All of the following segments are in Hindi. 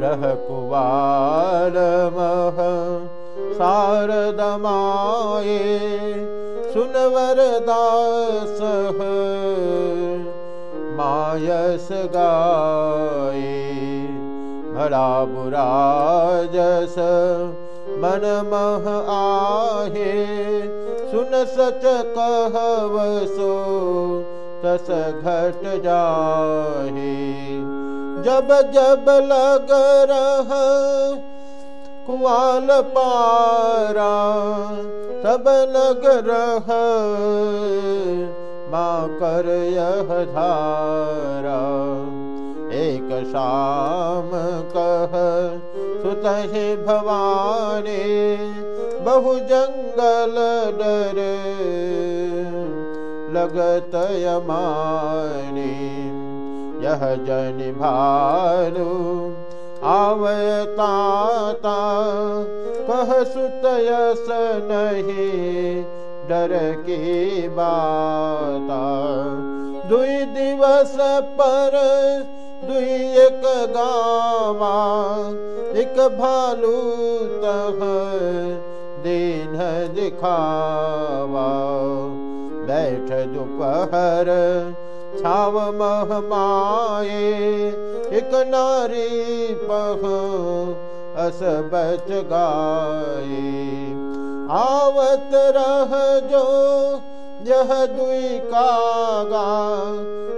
कुवार मह शारदमाये सुनवर दास मायस गाये भला बुरा जस आहे सुन सच कहवसो तस घट जाहे जब जब लग रह कुआल पारा तब लग रह माँ कर यह धारा एक शाम कह सुतहि भवानी बहु जंगल डर लगत यमानी यह जन भालू। आवता कह सुतयस नहीं डर की बाता। दुई दिवस पर दुई एक गावा, एक भालू तह दिन दिखावा। बैठ दोपहर छाव महमाए एक नारी पह अस बच गाए आवत रह जो यह दुई कागा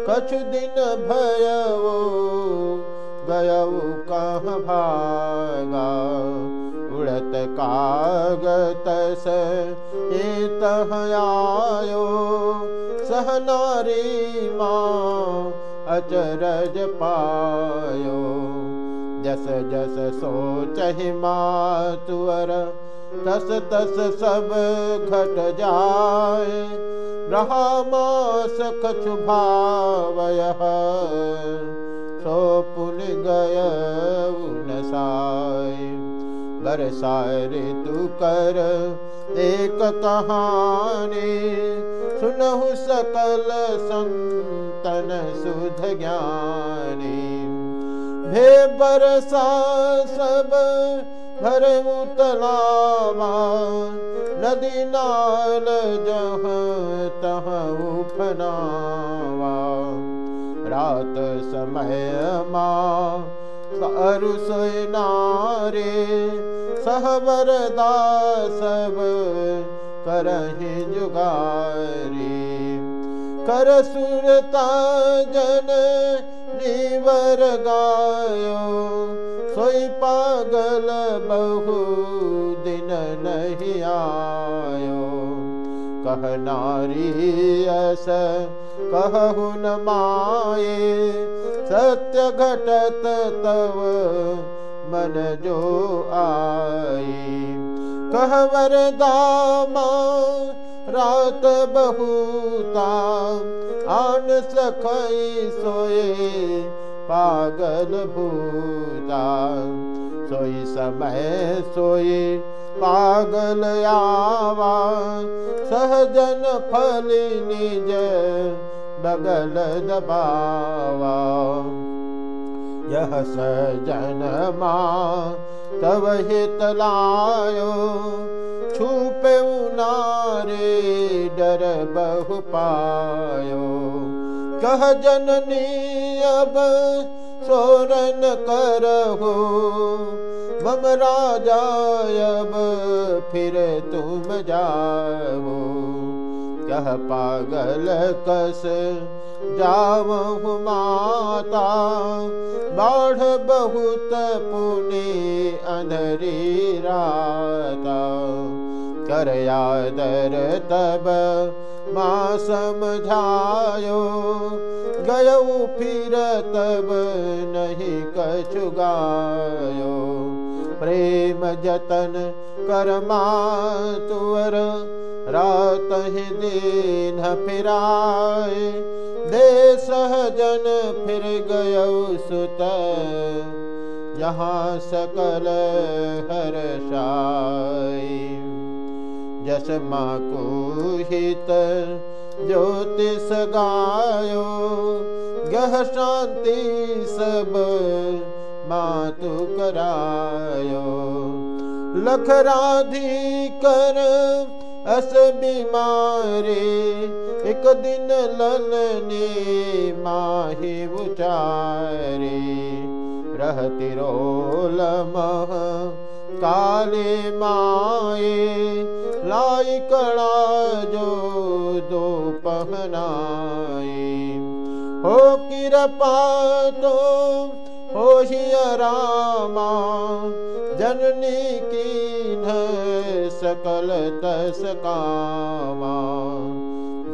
कछु दिन भयवो गयऊ कह भागा। उड़त कागत से तह आयो सहनारी माँ अचरज पायो। जस जस सोच तुअर तस तस सब घट रहा मास कछु भावय सो पुल गय साय। बरसाए ऋतु कर एक कहानी सुनहु सकल संतन सुध ज्ञानी। भे बरसा सब भर उतलावा नदी नाल जह तह उफनावा रात समय माँ सारु नारे सहबर दासब करहि जुगारी। कर सुरता जन निवर गायो सोई पागल बहु दिन नहीं आयो। कह नारी अस कहु न माए सत्य घटत तव मन जो आई। कहवर दामा रात बहुता आन सखई सोए पागल भूता। सोई समय सोई पागल आवा। सहजन फल निज बगल दबावा यह सजन माँ तब हित लायो छुपे नारे डर बहु पायो कह जननी अब सोरन करहो। मम राजा अब फिर तुम जाओ कह पागल कस जावहु माता। बाढ़ बहुत पुनि अनरी राता। कर यादर तब माँ समझायो, गयऊ फिर तब नहीं कछु गायो प्रेम जतन करमा तुअर रात ही दिन फिराए। दे सहजन फिर गय सुत यहाँ सकल हर जस माँ को हित ज्योतिष गायो, गह शांति सब मातु करायो। लख कर अस बीमारे, एक दिन ललने माही उचारे। रहती रोल मह काले माए, लाई कड़ा जो दो पहनाए। हो किरपा तो रामा, जननी की सकल तस कामा।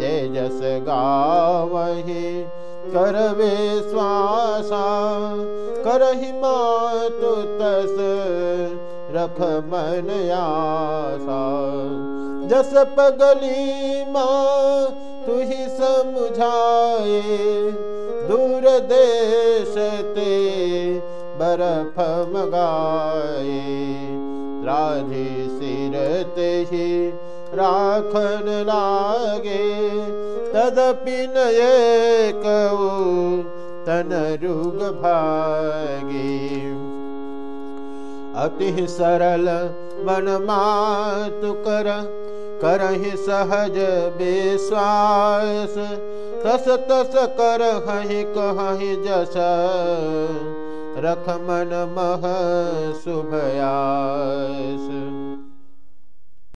जय जस गावही, करवे श्वासा करही मातु तस, रख मन आसा। जस पगली माँ तु ही समझाए, दूर देश ते बर्फ़ मगाए राधे सिर ही राखन लागे। तदपि कऊ तन रुग भागे। अति सरल मन मातु कर, करहि सहज विश्वास। तस तस कर हहि जस। मन मह शुभयास